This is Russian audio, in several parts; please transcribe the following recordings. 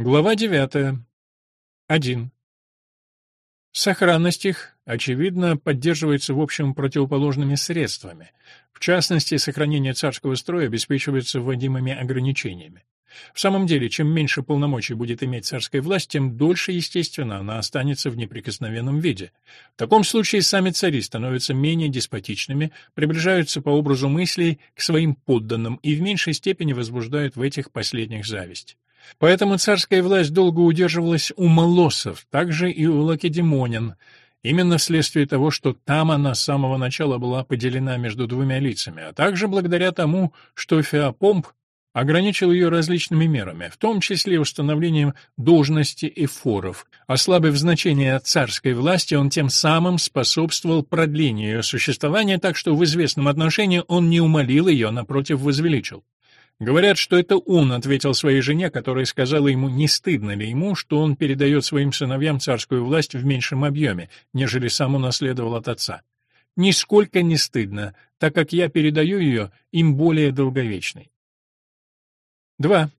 Глава 9. 1. Сохранность их, очевидно, поддерживается в общем противоположными средствами. В частности, сохранение царского строя обеспечивается вводимыми ограничениями. В самом деле, чем меньше полномочий будет иметь царская власть, тем дольше, естественно, она останется в неприкосновенном виде. В таком случае сами цари становятся менее деспотичными, приближаются по образу мыслей к своим подданным и в меньшей степени возбуждают в этих последних зависть. Поэтому царская власть долго удерживалась у молосов, также и у лакедемонян, именно вследствие того, что там она с самого начала была поделена между двумя лицами, а также благодаря тому, что Феопомп ограничил ее различными мерами, в том числе установлением должности эфоров. Ослабив значение царской власти, он тем самым способствовал продлению ее существования, так что в известном отношении он не умолил ее, напротив, возвеличил. Говорят, что это он ответил своей жене, которая сказала ему, не стыдно ли ему, что он передает своим сыновьям царскую власть в меньшем объеме, нежели сам унаследовал от отца. Нисколько не стыдно, так как я передаю ее им более долговечной. 2.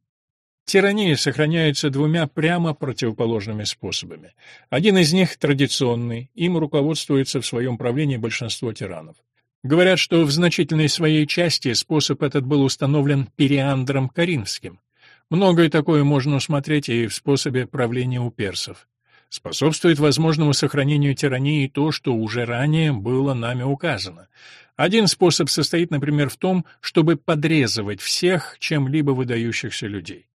Тирания сохраняется двумя прямо противоположными способами. Один из них традиционный, им руководствуется в своем правлении большинство тиранов. Говорят, что в значительной своей части способ этот был установлен Периандром Каринским. Многое такое можно усмотреть и в способе правления у персов. Способствует возможному сохранению тирании то, что уже ранее было нами указано. Один способ состоит, например, в том, чтобы подрезывать всех чем-либо выдающихся людей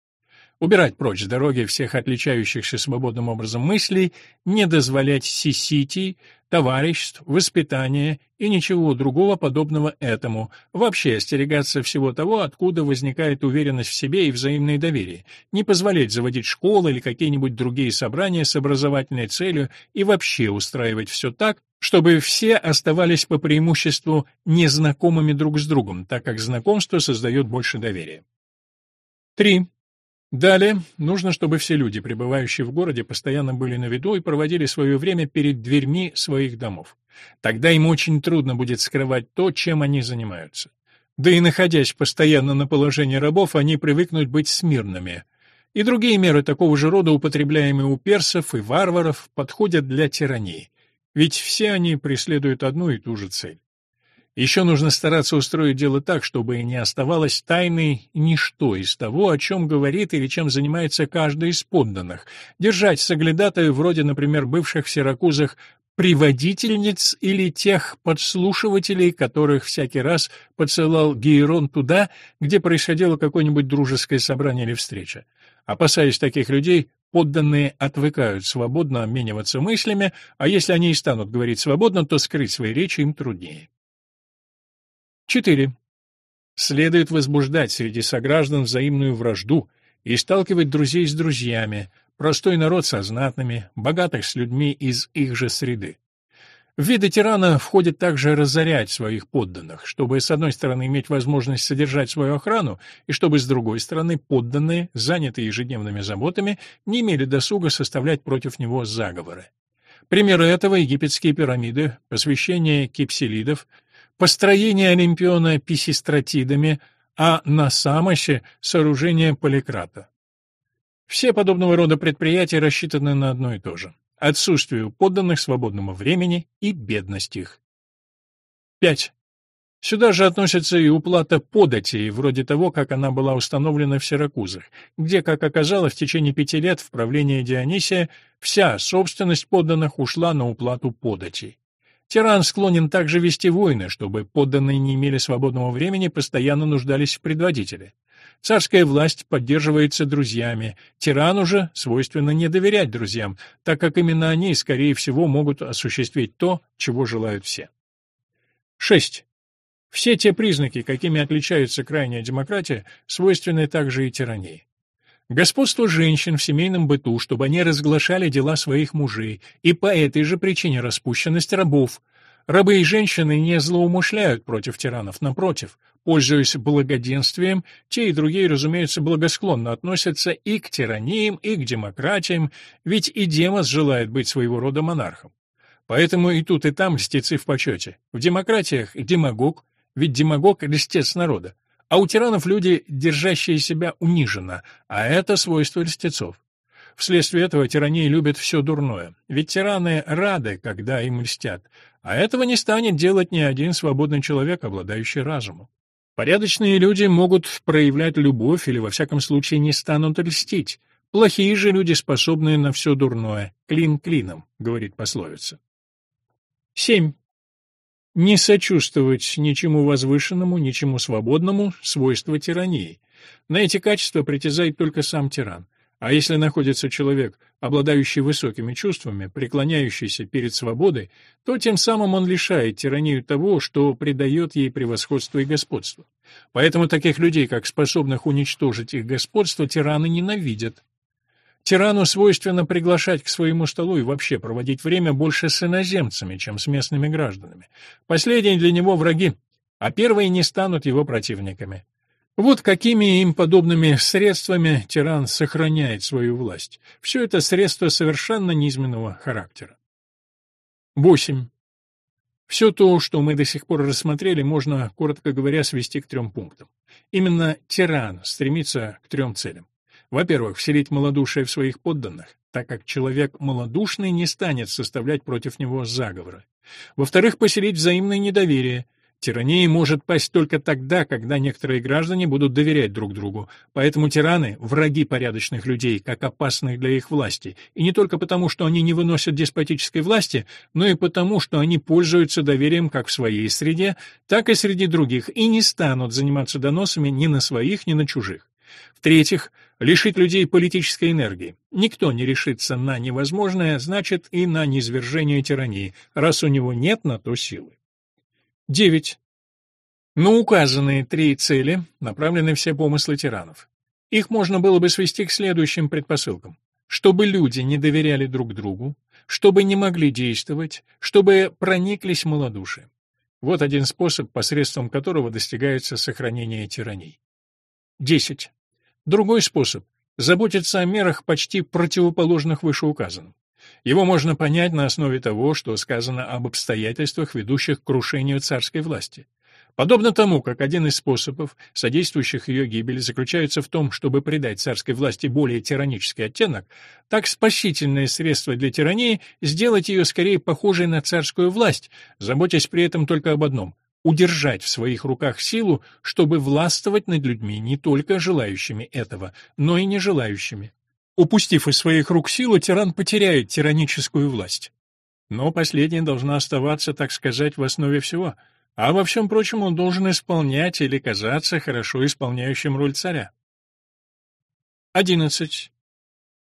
убирать прочь с дороги всех отличающихся свободным образом мыслей, не дозволять сиситий, товариществ, воспитания и ничего другого подобного этому, вообще остерегаться всего того, откуда возникает уверенность в себе и взаимное доверие, не позволять заводить школы или какие-нибудь другие собрания с образовательной целью и вообще устраивать все так, чтобы все оставались по преимуществу незнакомыми друг с другом, так как знакомство создает больше доверия. 3. Далее, нужно, чтобы все люди, пребывающие в городе, постоянно были на виду и проводили свое время перед дверьми своих домов. Тогда им очень трудно будет скрывать то, чем они занимаются. Да и находясь постоянно на положении рабов, они привыкнут быть смирными. И другие меры такого же рода, употребляемые у персов и варваров, подходят для тирании. Ведь все они преследуют одну и ту же цель. Еще нужно стараться устроить дело так, чтобы не оставалось тайной ничто из того, о чем говорит или чем занимается каждый из подданных. Держать соглядатая вроде, например, бывших в Сиракузах приводительниц или тех подслушивателей, которых всякий раз подсылал Гейрон туда, где происходило какое-нибудь дружеское собрание или встреча. Опасаясь таких людей, подданные отвыкают свободно обмениваться мыслями, а если они и станут говорить свободно, то скрыть свои речи им труднее. 4. Следует возбуждать среди сограждан взаимную вражду и сталкивать друзей с друзьями, простой народ со знатными, богатых с людьми из их же среды. В виды тирана входит также разорять своих подданных, чтобы с одной стороны иметь возможность содержать свою охрану, и чтобы с другой стороны подданные, занятые ежедневными заботами, не имели досуга составлять против него заговоры. Примеры этого — египетские пирамиды, посвящение кипсилидов, построение Олимпиона писистратидами, а на Самосе — сооружение Поликрата. Все подобного рода предприятия рассчитаны на одно и то же — отсутствие у подданных свободного времени и бедность их. 5. Сюда же относится и уплата податей, вроде того, как она была установлена в Сиракузах, где, как оказалось, в течение пяти лет в правлении Дионисия вся собственность подданных ушла на уплату податей. Тиран склонен также вести войны, чтобы подданные не имели свободного времени, постоянно нуждались в предводителе. Царская власть поддерживается друзьями, тирану же свойственно не доверять друзьям, так как именно они, скорее всего, могут осуществить то, чего желают все. 6. Все те признаки, какими отличается крайняя демократия, свойственны также и тирании. Господство женщин в семейном быту, чтобы они разглашали дела своих мужей, и по этой же причине распущенность рабов. Рабы и женщины не злоумышляют против тиранов, напротив, пользуясь благоденствием, те и другие, разумеется, благосклонно относятся и к тираниям, и к демократиям, ведь и Демос желает быть своего рода монархом. Поэтому и тут, и там льстецы в почете. В демократиях демагог, ведь демагог — льстец народа. А у тиранов люди, держащие себя униженно, а это свойство льстецов. Вследствие этого тирания любят все дурное. Ведь тираны рады, когда им льстят. А этого не станет делать ни один свободный человек, обладающий разумом. Порядочные люди могут проявлять любовь или, во всяком случае, не станут льстить. Плохие же люди способны на все дурное. Клин клином, говорит пословица. 7. Не сочувствовать ничему возвышенному, ничему свободному – свойство тирании. На эти качества притязает только сам тиран. А если находится человек, обладающий высокими чувствами, преклоняющийся перед свободой, то тем самым он лишает тиранию того, что придает ей превосходство и господство. Поэтому таких людей, как способных уничтожить их господство, тираны ненавидят. Тирану свойственно приглашать к своему столу и вообще проводить время больше с иноземцами, чем с местными гражданами. Последние для него враги, а первые не станут его противниками. Вот какими им подобными средствами тиран сохраняет свою власть. Все это средства совершенно низменного характера. 8. Все то, что мы до сих пор рассмотрели, можно, коротко говоря, свести к трем пунктам. Именно тиран стремится к трем целям. Во-первых, вселить малодушие в своих подданных, так как человек малодушный не станет составлять против него заговоры. Во-вторых, поселить взаимное недоверие. Тирания может пасть только тогда, когда некоторые граждане будут доверять друг другу. Поэтому тираны — враги порядочных людей, как опасных для их власти. И не только потому, что они не выносят деспотической власти, но и потому, что они пользуются доверием как в своей среде, так и среди других, и не станут заниматься доносами ни на своих, ни на чужих. В-третьих, лишить людей политической энергии. Никто не решится на невозможное, значит и на низвержение тирании, раз у него нет на то силы. 9. На указанные три цели направлены все помыслы тиранов. Их можно было бы свести к следующим предпосылкам. Чтобы люди не доверяли друг другу, чтобы не могли действовать, чтобы прониклись малодушием. Вот один способ, посредством которого достигается сохранение тираний. 10. Другой способ — заботиться о мерах почти противоположных вышеуказанным. Его можно понять на основе того, что сказано об обстоятельствах, ведущих к крушению царской власти. Подобно тому, как один из способов, содействующих ее гибели, заключается в том, чтобы придать царской власти более тиранический оттенок, так спасительное средство для тирании — сделать ее скорее похожей на царскую власть, заботясь при этом только об одном удержать в своих руках силу, чтобы властвовать над людьми не только желающими этого, но и не желающими. Упустив из своих рук силу, тиран потеряет тираническую власть. Но последняя должна оставаться, так сказать, в основе всего, а во всем прочем он должен исполнять или казаться хорошо исполняющим роль царя. 11.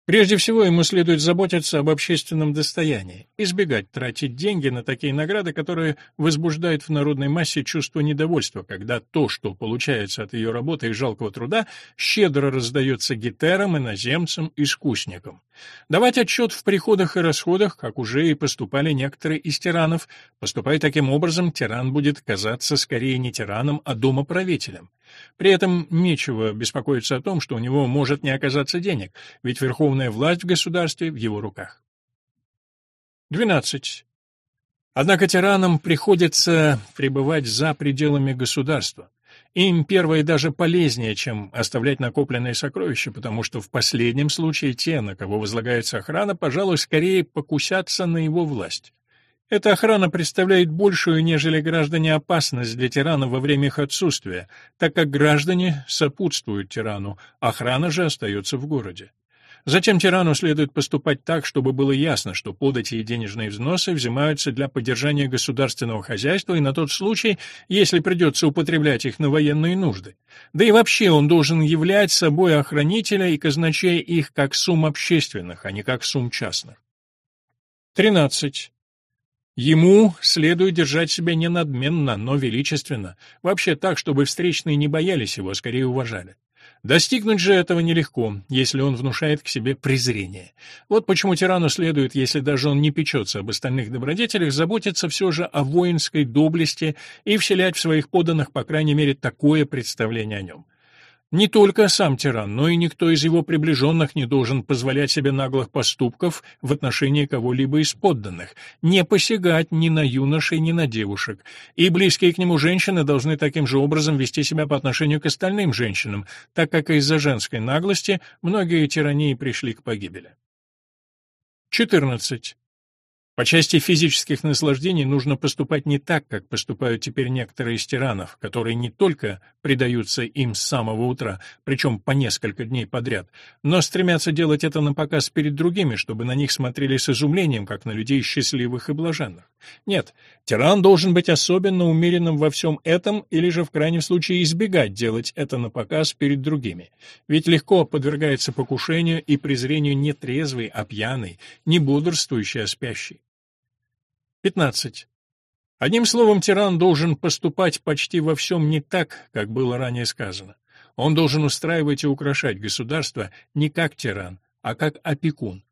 Прежде всего, ему следует заботиться об общественном достоянии, избегать тратить деньги на такие награды, которые возбуждают в народной массе чувство недовольства, когда то, что получается от ее работы и жалкого труда, щедро раздается гетерам, иноземцам, искусникам. Давать отчет в приходах и расходах, как уже и поступали некоторые из тиранов, поступая таким образом, тиран будет казаться скорее не тираном, а домоправителем. При этом нечего беспокоиться о том, что у него может не оказаться денег, ведь верховная власть в государстве в его руках. 12. Однако тиранам приходится пребывать за пределами государства. Им первое даже полезнее, чем оставлять накопленные сокровища, потому что в последнем случае те, на кого возлагается охрана, пожалуй, скорее покусятся на его власть. Эта охрана представляет большую, нежели граждане, опасность для тирана во время их отсутствия, так как граждане сопутствуют тирану, охрана же остается в городе. Затем тирану следует поступать так, чтобы было ясно, что подати и денежные взносы взимаются для поддержания государственного хозяйства и на тот случай, если придется употреблять их на военные нужды. Да и вообще он должен являть собой охранителя и казначея их как сумм общественных, а не как сумм частных. 13. Ему следует держать себя не надменно, но величественно, вообще так, чтобы встречные не боялись его, а скорее уважали. Достигнуть же этого нелегко, если он внушает к себе презрение. Вот почему тирану следует, если даже он не печется об остальных добродетелях, заботиться все же о воинской доблести и вселять в своих подданных, по крайней мере, такое представление о нем. Не только сам тиран, но и никто из его приближенных не должен позволять себе наглых поступков в отношении кого-либо из подданных, не посягать ни на юношей, ни на девушек, и близкие к нему женщины должны таким же образом вести себя по отношению к остальным женщинам, так как из-за женской наглости многие тирании пришли к погибели. 14. По части физических наслаждений нужно поступать не так, как поступают теперь некоторые из тиранов, которые не только предаются им с самого утра, причем по несколько дней подряд, но стремятся делать это на показ перед другими, чтобы на них смотрели с изумлением, как на людей счастливых и блаженных. Нет, тиран должен быть особенно умеренным во всем этом или же в крайнем случае избегать делать это на показ перед другими. Ведь легко подвергается покушению и презрению не трезвый, а пьяный, не бодрствующий, а спящий. 15. Одним словом, тиран должен поступать почти во всем не так, как было ранее сказано. Он должен устраивать и украшать государство не как тиран, а как опекун.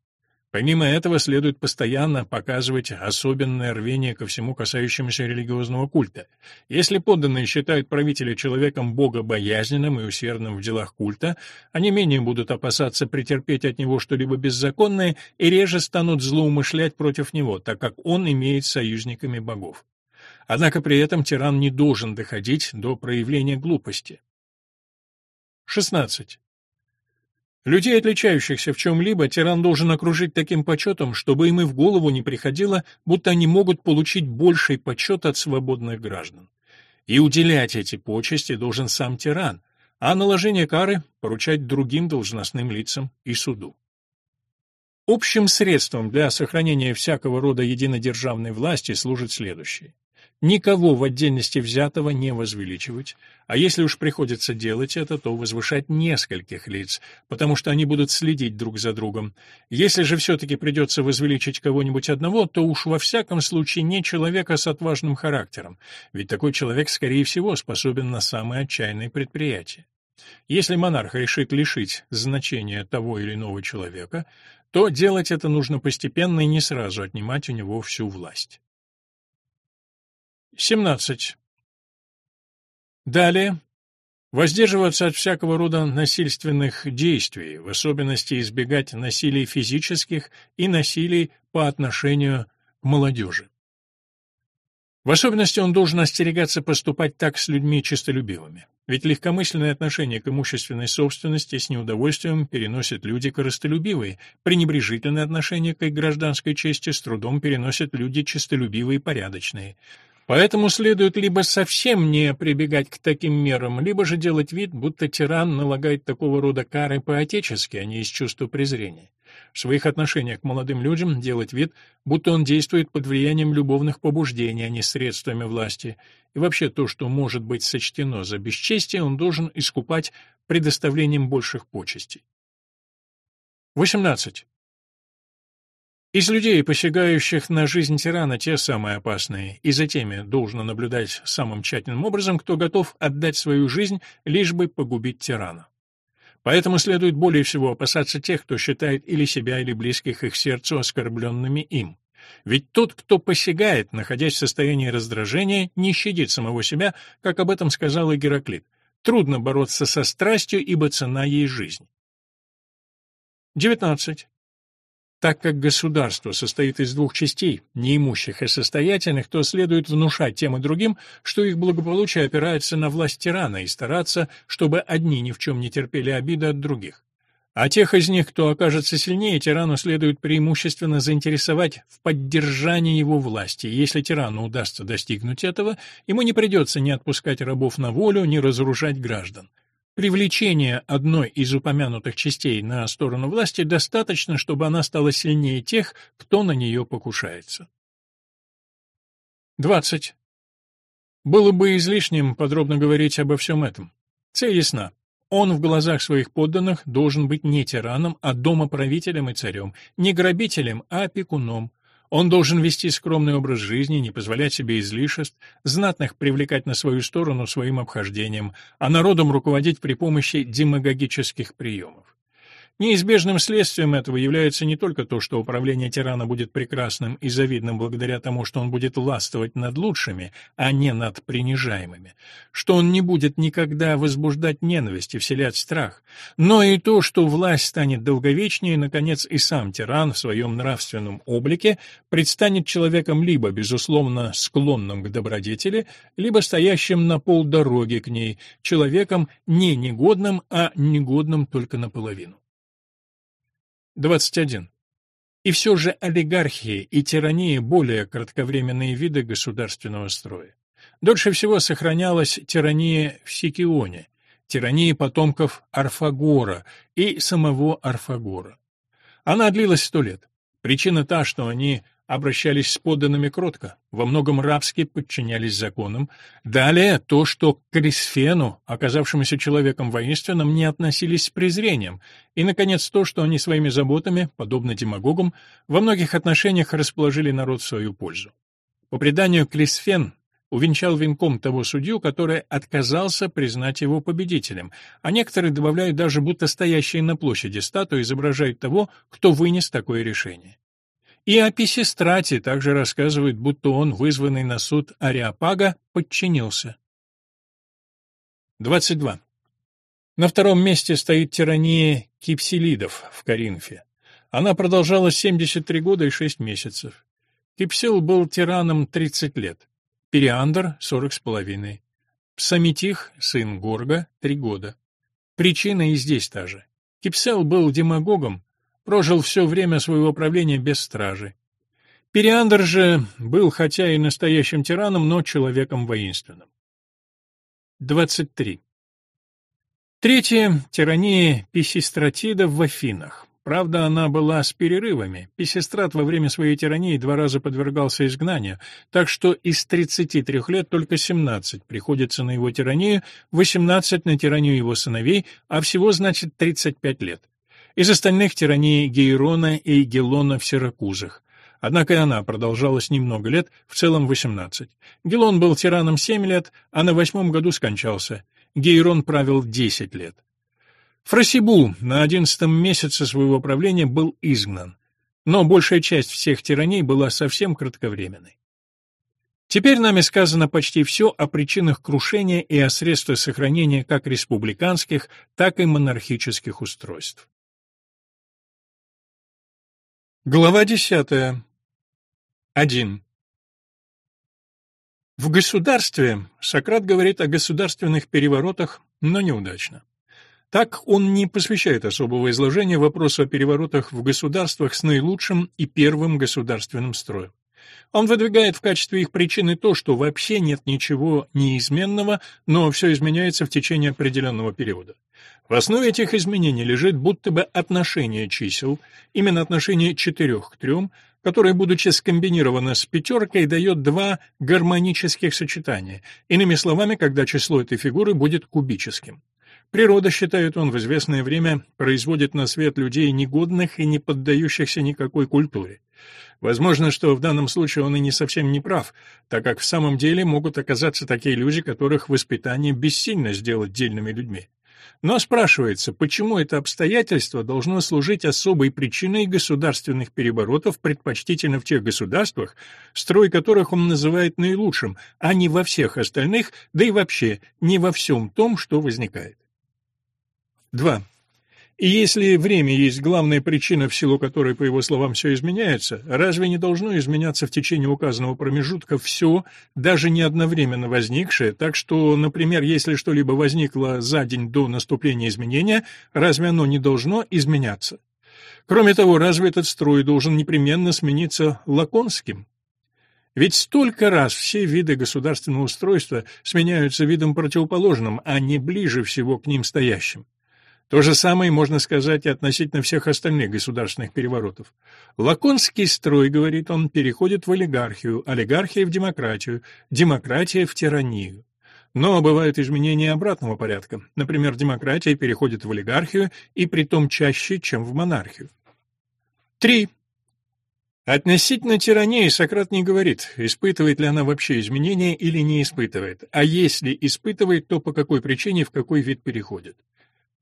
Помимо этого, следует постоянно показывать особенное рвение ко всему касающемуся религиозного культа. Если подданные считают правителя человеком богобоязненным и усердным в делах культа, они менее будут опасаться претерпеть от него что-либо беззаконное и реже станут злоумышлять против него, так как он имеет союзниками богов. Однако при этом тиран не должен доходить до проявления глупости. 16. Людей, отличающихся в чем-либо, тиран должен окружить таким почетом, чтобы им и в голову не приходило, будто они могут получить больший почет от свободных граждан. И уделять эти почести должен сам тиран, а наложение кары поручать другим должностным лицам и суду. Общим средством для сохранения всякого рода единодержавной власти служит следующее никого в отдельности взятого не возвеличивать, а если уж приходится делать это, то возвышать нескольких лиц, потому что они будут следить друг за другом. Если же все-таки придется возвеличить кого-нибудь одного, то уж во всяком случае не человека с отважным характером, ведь такой человек, скорее всего, способен на самые отчаянные предприятия. Если монарх решит лишить значения того или иного человека, то делать это нужно постепенно и не сразу отнимать у него всю власть. 17. Далее. Воздерживаться от всякого рода насильственных действий, в особенности избегать насилий физических и насилий по отношению к молодежи. В особенности он должен остерегаться поступать так с людьми честолюбивыми. Ведь легкомысленное отношение к имущественной собственности с неудовольствием переносят люди корыстолюбивые, пренебрежительное отношение к их гражданской чести с трудом переносят люди честолюбивые и порядочные. Поэтому следует либо совсем не прибегать к таким мерам, либо же делать вид, будто тиран налагает такого рода кары по-отечески, а не из чувства презрения. В своих отношениях к молодым людям делать вид, будто он действует под влиянием любовных побуждений, а не средствами власти. И вообще то, что может быть сочтено за бесчестие, он должен искупать предоставлением больших почестей. 18. Из людей, посягающих на жизнь тирана, те самые опасные, и за теми должно наблюдать самым тщательным образом, кто готов отдать свою жизнь, лишь бы погубить тирана. Поэтому следует более всего опасаться тех, кто считает или себя, или близких их сердцу оскорбленными им. Ведь тот, кто посягает, находясь в состоянии раздражения, не щадит самого себя, как об этом сказал и Гераклит. Трудно бороться со страстью, ибо цена ей жизнь. 19. Так как государство состоит из двух частей, неимущих и состоятельных, то следует внушать тем и другим, что их благополучие опирается на власть тирана и стараться, чтобы одни ни в чем не терпели обиды от других. А тех из них, кто окажется сильнее, тирану следует преимущественно заинтересовать в поддержании его власти. Если тирану удастся достигнуть этого, ему не придется ни отпускать рабов на волю, ни разоружать граждан. Привлечение одной из упомянутых частей на сторону власти достаточно, чтобы она стала сильнее тех, кто на нее покушается. 20. Было бы излишним подробно говорить обо всем этом. Цель ясна. Он в глазах своих подданных должен быть не тираном, а домоправителем и царем, не грабителем, а опекуном, он должен вести скромный образ жизни, не позволять себе излишеств, знатных привлекать на свою сторону своим обхождением, а народом руководить при помощи демагогических приемов. Неизбежным следствием этого является не только то, что управление тирана будет прекрасным и завидным благодаря тому, что он будет властвовать над лучшими, а не над принижаемыми, что он не будет никогда возбуждать ненависть и вселять страх, но и то, что власть станет долговечнее, и, наконец, и сам тиран в своем нравственном облике предстанет человеком либо, безусловно, склонным к добродетели, либо стоящим на полдороги к ней, человеком не негодным, а негодным только наполовину. 21. И все же олигархии и тирания более кратковременные виды государственного строя. Дольше всего сохранялась тирания в Сикионе, тирания потомков Арфагора и самого Арфагора. Она длилась сто лет. Причина та, что они обращались с подданными кротко, во многом рабски подчинялись законам. Далее то, что к Крисфену, оказавшемуся человеком воинственным, не относились с презрением. И, наконец, то, что они своими заботами, подобно демагогам, во многих отношениях расположили народ в свою пользу. По преданию, Крисфен увенчал венком того судью, который отказался признать его победителем, а некоторые добавляют даже, будто стоящие на площади статуи изображают того, кто вынес такое решение. И о Писистрате также рассказывают, будто он, вызванный на суд Ариапага, подчинился. 22. На втором месте стоит тирания кипсилидов в Коринфе. Она продолжалась 73 года и 6 месяцев. Кипсил был тираном 30 лет, Периандр — 40 с половиной, Псаметих, сын Горга, 3 года. Причина и здесь та же. Кипсел был демагогом, прожил все время своего правления без стражи. Периандр же был хотя и настоящим тираном, но человеком воинственным. 23. Третье — тирания Писистратида в Афинах. Правда, она была с перерывами. Писистрат во время своей тирании два раза подвергался изгнанию, так что из 33 лет только 17 приходится на его тиранию, 18 на тиранию его сыновей, а всего, значит, 35 лет. Из остальных тирании Гейрона и Гелона в Сиракузах. Однако и она продолжалась немного лет, в целом 18. Гелон был тираном 7 лет, а на восьмом году скончался. Гейрон правил 10 лет. Фросибу на одиннадцатом месяце своего правления был изгнан, но большая часть всех тираний была совсем кратковременной. Теперь нами сказано почти все о причинах крушения и о средствах сохранения как республиканских, так и монархических устройств. Глава десятая. Один. В государстве Сократ говорит о государственных переворотах, но неудачно. Так он не посвящает особого изложения вопросу о переворотах в государствах с наилучшим и первым государственным строем. Он выдвигает в качестве их причины то, что вообще нет ничего неизменного, но все изменяется в течение определенного периода. В основе этих изменений лежит будто бы отношение чисел, именно отношение четырех к трем, которое, будучи скомбинировано с пятеркой, дает два гармонических сочетания, иными словами, когда число этой фигуры будет кубическим. Природа, считает он, в известное время производит на свет людей негодных и не поддающихся никакой культуре. Возможно, что в данном случае он и не совсем не прав, так как в самом деле могут оказаться такие люди, которых воспитание бессильно сделать дельными людьми. Но спрашивается, почему это обстоятельство должно служить особой причиной государственных переворотов, предпочтительно в тех государствах, строй которых он называет наилучшим, а не во всех остальных, да и вообще не во всем том, что возникает. 2. И если время есть главная причина, в силу которой, по его словам, все изменяется, разве не должно изменяться в течение указанного промежутка все, даже не одновременно возникшее, так что, например, если что-либо возникло за день до наступления изменения, разве оно не должно изменяться? Кроме того, разве этот строй должен непременно смениться лаконским? Ведь столько раз все виды государственного устройства сменяются видом противоположным, а не ближе всего к ним стоящим. То же самое можно сказать и относительно всех остальных государственных переворотов. Лаконский строй, говорит он, переходит в олигархию, олигархия в демократию, демократия в тиранию. Но бывают изменения обратного порядка. Например, демократия переходит в олигархию, и притом чаще, чем в монархию. 3. Относительно тирании Сократ не говорит, испытывает ли она вообще изменения или не испытывает, а если испытывает, то по какой причине в какой вид переходит.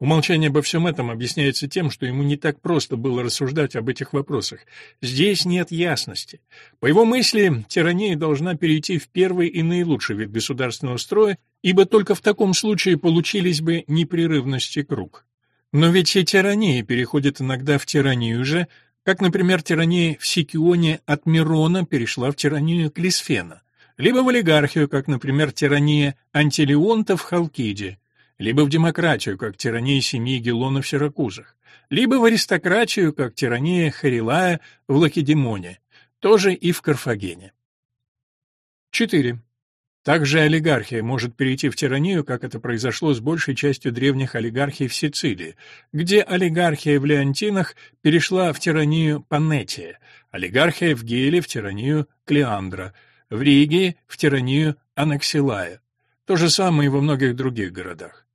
Умолчание обо всем этом объясняется тем, что ему не так просто было рассуждать об этих вопросах. Здесь нет ясности. По его мысли, тирания должна перейти в первый и наилучший вид государственного строя, ибо только в таком случае получились бы непрерывности круг. Но ведь и тирания переходит иногда в тиранию же, как, например, тирания в Сикионе от Мирона перешла в тиранию Клисфена, либо в олигархию, как, например, тирания Антилеонта в Халкиде, либо в демократию, как тирания семьи Гелона в Сиракузах, либо в аристократию, как тирания Харилая в Лакедемоне, тоже и в Карфагене. 4. Также олигархия может перейти в тиранию, как это произошло с большей частью древних олигархий в Сицилии, где олигархия в Леонтинах перешла в тиранию Панетия, олигархия в Геле в тиранию Клеандра, в Риге в тиранию Анаксилая. То же самое и во многих других городах.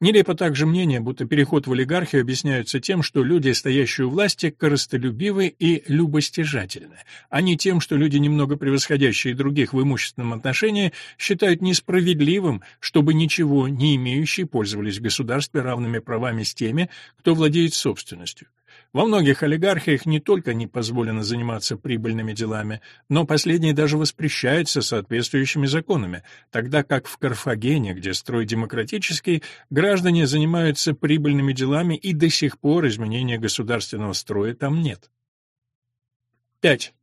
Нелепо также мнение, будто переход в олигархию объясняется тем, что люди, стоящие у власти, корыстолюбивы и любостяжательны, а не тем, что люди, немного превосходящие других в имущественном отношении, считают несправедливым, чтобы ничего не имеющие пользовались в государстве равными правами с теми, кто владеет собственностью. Во многих олигархиях не только не позволено заниматься прибыльными делами, но последние даже воспрещаются соответствующими законами, тогда как в Карфагене, где строй демократический, граждане занимаются прибыльными делами и до сих пор изменения государственного строя там нет. 5.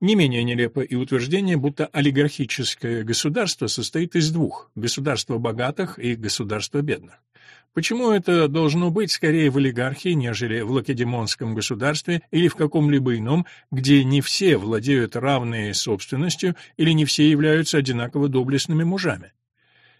Не менее нелепо и утверждение, будто олигархическое государство состоит из двух – государства богатых и государства бедных. Почему это должно быть скорее в олигархии, нежели в лакедемонском государстве или в каком-либо ином, где не все владеют равной собственностью или не все являются одинаково доблестными мужами?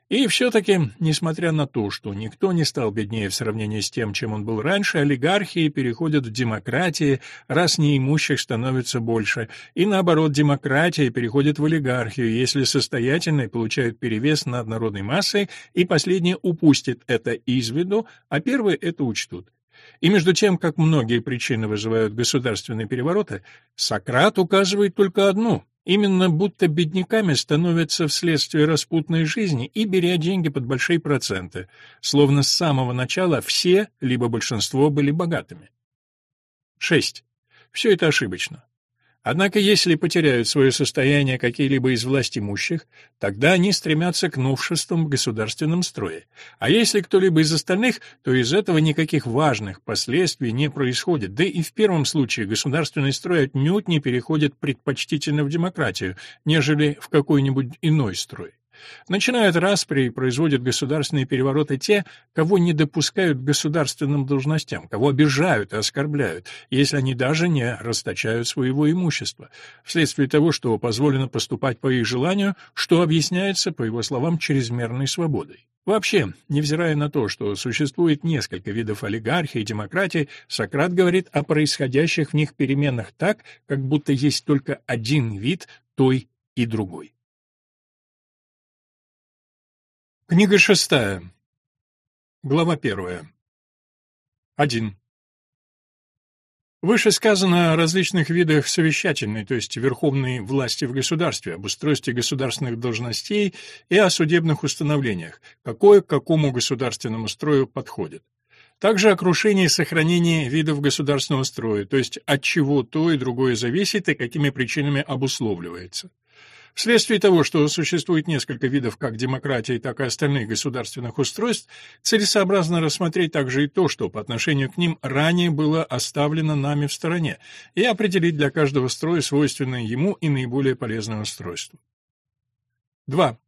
И все-таки, несмотря на то, что никто не стал беднее в сравнении с тем, чем он был раньше, олигархии переходят в демократии, раз неимущих становится больше, и наоборот, демократия переходит в олигархию, если состоятельные получают перевес над народной массой, и последние упустят это из виду, а первые это учтут. И между тем, как многие причины вызывают государственные перевороты, Сократ указывает только одну Именно будто бедняками становятся вследствие распутной жизни и беря деньги под большие проценты, словно с самого начала все, либо большинство, были богатыми. 6. Все это ошибочно. Однако, если потеряют свое состояние какие-либо из властимущих, тогда они стремятся к новшествам в государственном строе. А если кто-либо из остальных, то из этого никаких важных последствий не происходит, да и в первом случае государственный строй отнюдь не переходит предпочтительно в демократию, нежели в какой-нибудь иной строй. Начинают распри и производят государственные перевороты те, кого не допускают к государственным должностям, кого обижают и оскорбляют, если они даже не расточают своего имущества, вследствие того, что позволено поступать по их желанию, что объясняется, по его словам, чрезмерной свободой. Вообще, невзирая на то, что существует несколько видов олигархии и демократии, Сократ говорит о происходящих в них переменах так, как будто есть только один вид той и другой. Книга шестая. Глава первая. Один. Выше сказано о различных видах совещательной, то есть верховной власти в государстве, об устройстве государственных должностей и о судебных установлениях, какое к какому государственному строю подходит. Также о крушении и сохранении видов государственного строя, то есть от чего то и другое зависит и какими причинами обусловливается. Вследствие того, что существует несколько видов как демократии, так и остальных государственных устройств, целесообразно рассмотреть также и то, что по отношению к ним ранее было оставлено нами в стороне, и определить для каждого строя свойственное ему и наиболее полезное устройство. 2.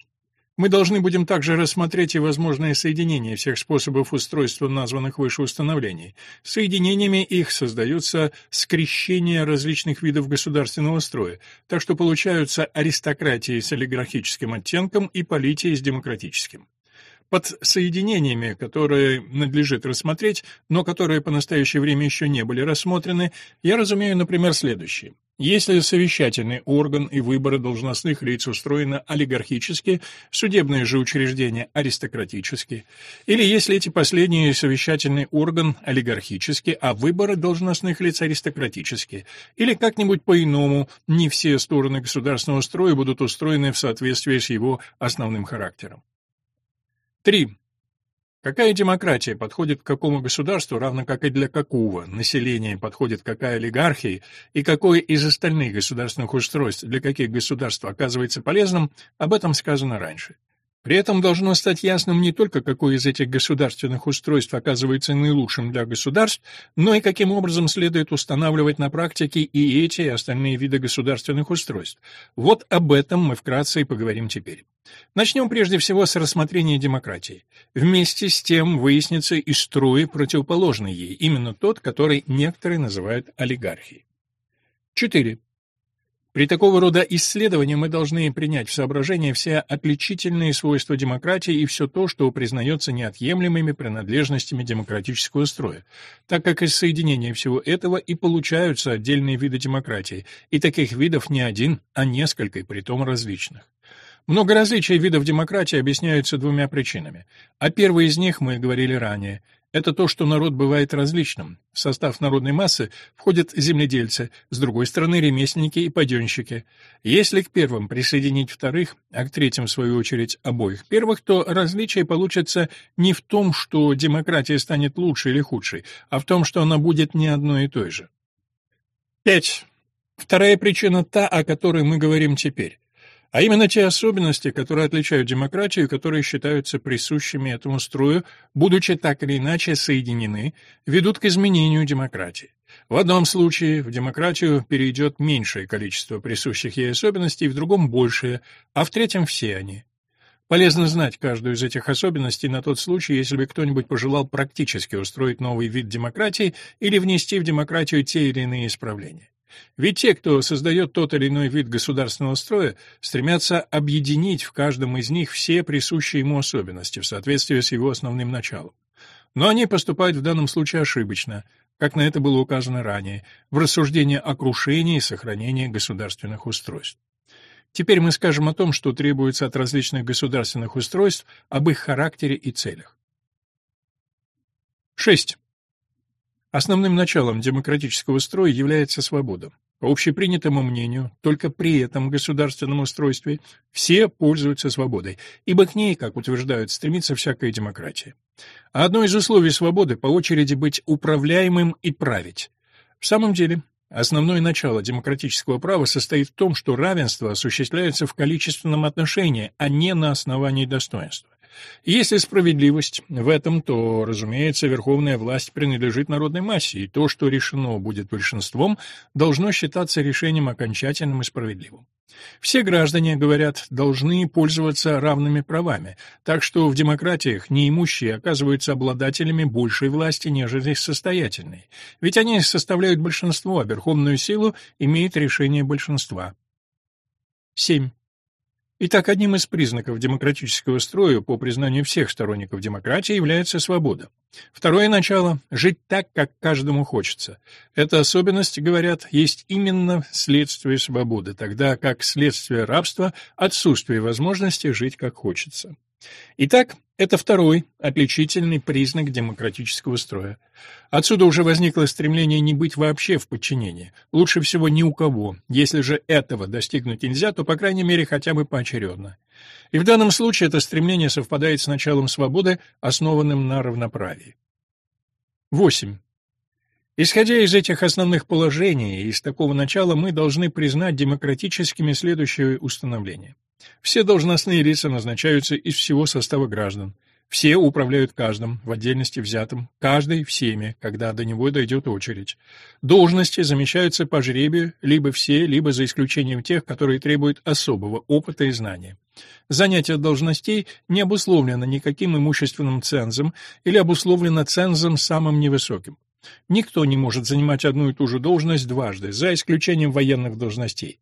Мы должны будем также рассмотреть и возможное соединение всех способов устройства названных выше установлений. Соединениями их создаются скрещения различных видов государственного строя, так что получаются аристократии с олигархическим оттенком и политии с демократическим. Под соединениями, которые надлежит рассмотреть, но которые по настоящее время еще не были рассмотрены, я разумею, например, следующее. Если совещательный орган и выборы должностных лиц устроены олигархически, судебные же учреждения аристократически, или если эти последние совещательный орган олигархический, а выборы должностных лиц аристократические, или как-нибудь по-иному, не все стороны государственного строя будут устроены в соответствии с его основным характером. 3. Какая демократия подходит к какому государству, равно как и для какого населения подходит какая олигархия, и какое из остальных государственных устройств для каких государств оказывается полезным, об этом сказано раньше. При этом должно стать ясным не только, какое из этих государственных устройств оказывается наилучшим для государств, но и каким образом следует устанавливать на практике и эти, и остальные виды государственных устройств. Вот об этом мы вкратце и поговорим теперь. Начнем прежде всего с рассмотрения демократии. Вместе с тем выяснится и строй, противоположный ей, именно тот, который некоторые называют олигархией. 4. При такого рода исследовании мы должны принять в соображение все отличительные свойства демократии и все то, что признается неотъемлемыми принадлежностями демократического строя, так как из соединения всего этого и получаются отдельные виды демократии, и таких видов не один, а несколько, и притом различных. Много различий видов демократии объясняются двумя причинами. О первой из них мы говорили ранее. Это то, что народ бывает различным. В состав народной массы входят земледельцы, с другой стороны ремесленники и паденщики. Если к первым присоединить вторых, а к третьим, в свою очередь, обоих первых, то различие получится не в том, что демократия станет лучше или худшей, а в том, что она будет не одной и той же. 5. Вторая причина та, о которой мы говорим теперь. А именно те особенности, которые отличают демократию и которые считаются присущими этому строю, будучи так или иначе соединены, ведут к изменению демократии. В одном случае в демократию перейдет меньшее количество присущих ей особенностей, в другом — большее, а в третьем — все они. Полезно знать каждую из этих особенностей на тот случай, если бы кто-нибудь пожелал практически устроить новый вид демократии или внести в демократию те или иные исправления. Ведь те, кто создает тот или иной вид государственного строя, стремятся объединить в каждом из них все присущие ему особенности в соответствии с его основным началом. Но они поступают в данном случае ошибочно, как на это было указано ранее, в рассуждении о крушении и сохранении государственных устройств. Теперь мы скажем о том, что требуется от различных государственных устройств, об их характере и целях. 6. Основным началом демократического строя является свобода. По общепринятому мнению, только при этом государственном устройстве все пользуются свободой, ибо к ней, как утверждают, стремится всякая демократия. А одно из условий свободы по очереди быть управляемым и править. В самом деле, основное начало демократического права состоит в том, что равенство осуществляется в количественном отношении, а не на основании достоинства. Если справедливость в этом, то, разумеется, верховная власть принадлежит народной массе, и то, что решено будет большинством, должно считаться решением окончательным и справедливым. Все граждане, говорят, должны пользоваться равными правами, так что в демократиях неимущие оказываются обладателями большей власти, нежели состоятельные, ведь они составляют большинство, а верховную силу имеет решение большинства. 7. Итак, одним из признаков демократического строя, по признанию всех сторонников демократии, является свобода. Второе начало – жить так, как каждому хочется. Эта особенность, говорят, есть именно следствие свободы, тогда как следствие рабства – отсутствие возможности жить как хочется. Итак, это второй отличительный признак демократического строя. Отсюда уже возникло стремление не быть вообще в подчинении, лучше всего ни у кого. Если же этого достигнуть нельзя, то, по крайней мере, хотя бы поочередно. И в данном случае это стремление совпадает с началом свободы, основанным на равноправии. 8. Исходя из этих основных положений и из такого начала, мы должны признать демократическими следующее установление. Все должностные лица назначаются из всего состава граждан. Все управляют каждым, в отдельности взятым, каждый всеми, когда до него дойдет очередь. Должности замещаются по жребию, либо все, либо за исключением тех, которые требуют особого опыта и знания. Занятие должностей не обусловлено никаким имущественным цензом или обусловлено цензом самым невысоким. Никто не может занимать одну и ту же должность дважды, за исключением военных должностей.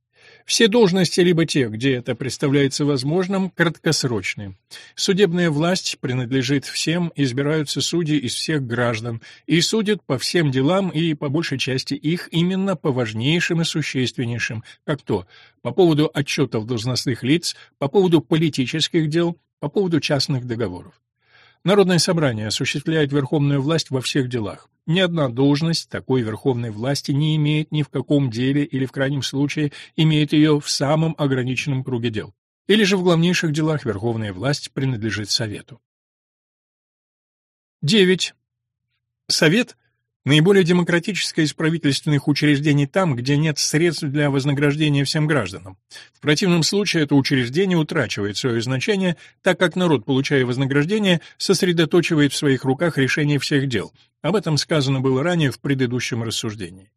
Все должности, либо те, где это представляется возможным, краткосрочны. Судебная власть принадлежит всем, избираются судьи из всех граждан, и судят по всем делам и, по большей части их, именно по важнейшим и существеннейшим, как то по поводу отчетов должностных лиц, по поводу политических дел, по поводу частных договоров. Народное собрание осуществляет верховную власть во всех делах. Ни одна должность такой верховной власти не имеет ни в каком деле или в крайнем случае имеет ее в самом ограниченном круге дел. Или же в главнейших делах верховная власть принадлежит Совету. 9. Совет наиболее демократическое из правительственных учреждений там, где нет средств для вознаграждения всем гражданам. В противном случае это учреждение утрачивает свое значение, так как народ, получая вознаграждение, сосредоточивает в своих руках решение всех дел. Об этом сказано было ранее в предыдущем рассуждении.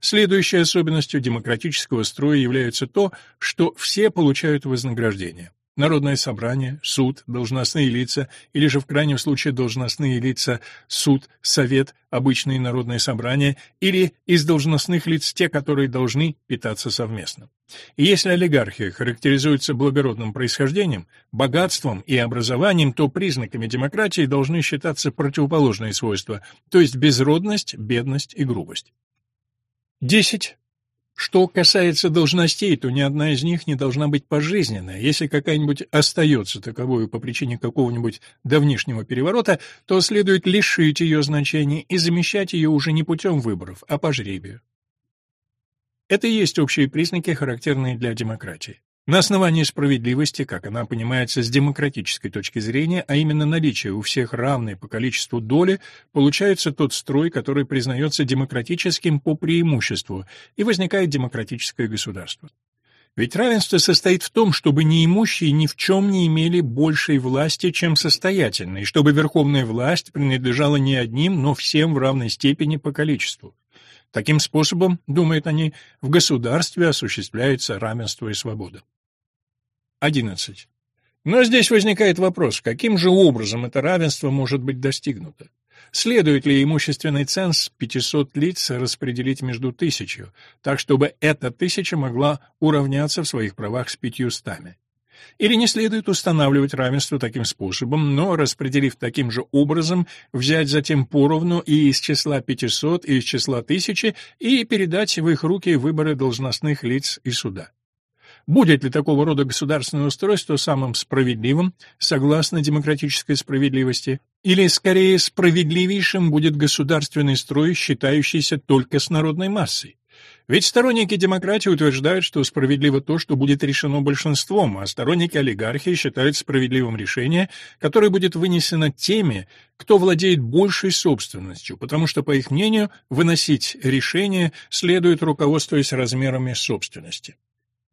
Следующей особенностью демократического строя является то, что все получают вознаграждение. Народное собрание, суд, должностные лица, или же в крайнем случае должностные лица, суд, совет, обычные народные собрания, или из должностных лиц те, которые должны питаться совместно. И если олигархия характеризуется благородным происхождением, богатством и образованием, то признаками демократии должны считаться противоположные свойства, то есть безродность, бедность и грубость. 10. Что касается должностей, то ни одна из них не должна быть пожизненной. Если какая-нибудь остается таковой по причине какого-нибудь давнишнего переворота, то следует лишить ее значения и замещать ее уже не путем выборов, а по жребию. Это и есть общие признаки, характерные для демократии. На основании справедливости, как она понимается с демократической точки зрения, а именно наличие у всех равной по количеству доли, получается тот строй, который признается демократическим по преимуществу, и возникает демократическое государство. Ведь равенство состоит в том, чтобы неимущие ни в чем не имели большей власти, чем состоятельные, чтобы верховная власть принадлежала не одним, но всем в равной степени по количеству. Таким способом, думают они, в государстве осуществляется равенство и свобода. 11. Но здесь возникает вопрос, каким же образом это равенство может быть достигнуто? Следует ли имущественный ценз 500 лиц распределить между тысячью, так чтобы эта тысяча могла уравняться в своих правах с пятьюстами? Или не следует устанавливать равенство таким способом, но, распределив таким же образом, взять затем поровну и из числа 500, и из числа 1000, и передать в их руки выборы должностных лиц и суда? Будет ли такого рода государственное устройство самым справедливым, согласно демократической справедливости, или, скорее, справедливейшим будет государственный строй, считающийся только с народной массой? Ведь сторонники демократии утверждают, что справедливо то, что будет решено большинством, а сторонники олигархии считают справедливым решение, которое будет вынесено теми, кто владеет большей собственностью, потому что, по их мнению, выносить решение следует руководствуясь размерами собственности.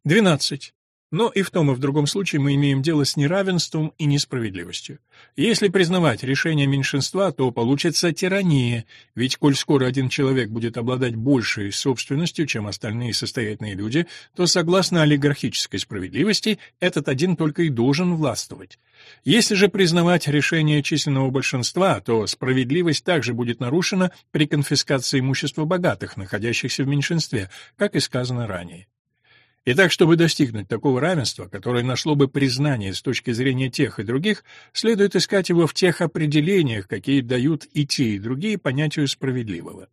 12. Но и в том, и в другом случае мы имеем дело с неравенством и несправедливостью. Если признавать решение меньшинства, то получится тирания, ведь коль скоро один человек будет обладать большей собственностью, чем остальные состоятельные люди, то, согласно олигархической справедливости, этот один только и должен властвовать. Если же признавать решение численного большинства, то справедливость также будет нарушена при конфискации имущества богатых, находящихся в меньшинстве, как и сказано ранее. Итак, чтобы достигнуть такого равенства, которое нашло бы признание с точки зрения тех и других, следует искать его в тех определениях, какие дают и те, и другие понятию справедливого.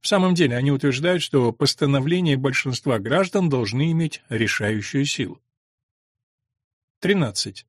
В самом деле, они утверждают, что постановления большинства граждан должны иметь решающую силу. 13.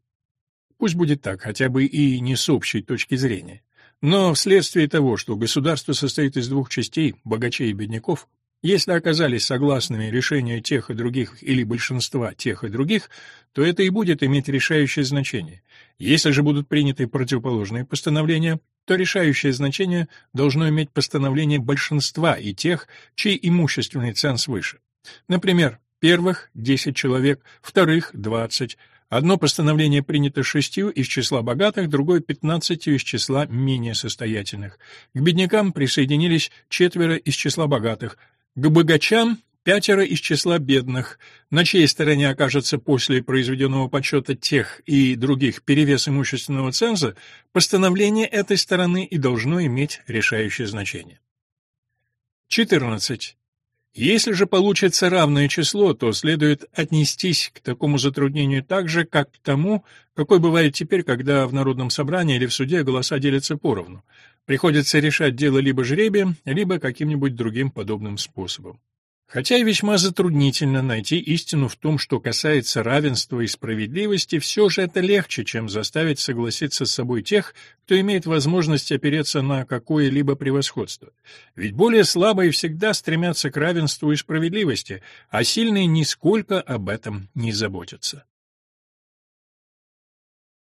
Пусть будет так, хотя бы и не с общей точки зрения. Но вследствие того, что государство состоит из двух частей, богачей и бедняков, если оказались согласными решения тех и других или большинства тех и других, то это и будет иметь решающее значение. Если же будут приняты противоположные постановления, то решающее значение должно иметь постановление большинства и тех, чей имущественный ценз выше. Например, первых – 10 человек, вторых – 20. Одно постановление принято шестью из числа богатых, другое – 15 из числа менее состоятельных. К беднякам присоединились четверо из числа богатых – к богачам пятеро из числа бедных, на чьей стороне окажется после произведенного подсчета тех и других перевес имущественного ценза, постановление этой стороны и должно иметь решающее значение. 14. Если же получится равное число, то следует отнестись к такому затруднению так же, как к тому, какой бывает теперь, когда в народном собрании или в суде голоса делятся поровну. Приходится решать дело либо жребием, либо каким-нибудь другим подобным способом. Хотя и весьма затруднительно найти истину в том, что касается равенства и справедливости, все же это легче, чем заставить согласиться с собой тех, кто имеет возможность опереться на какое-либо превосходство. Ведь более слабые всегда стремятся к равенству и справедливости, а сильные нисколько об этом не заботятся.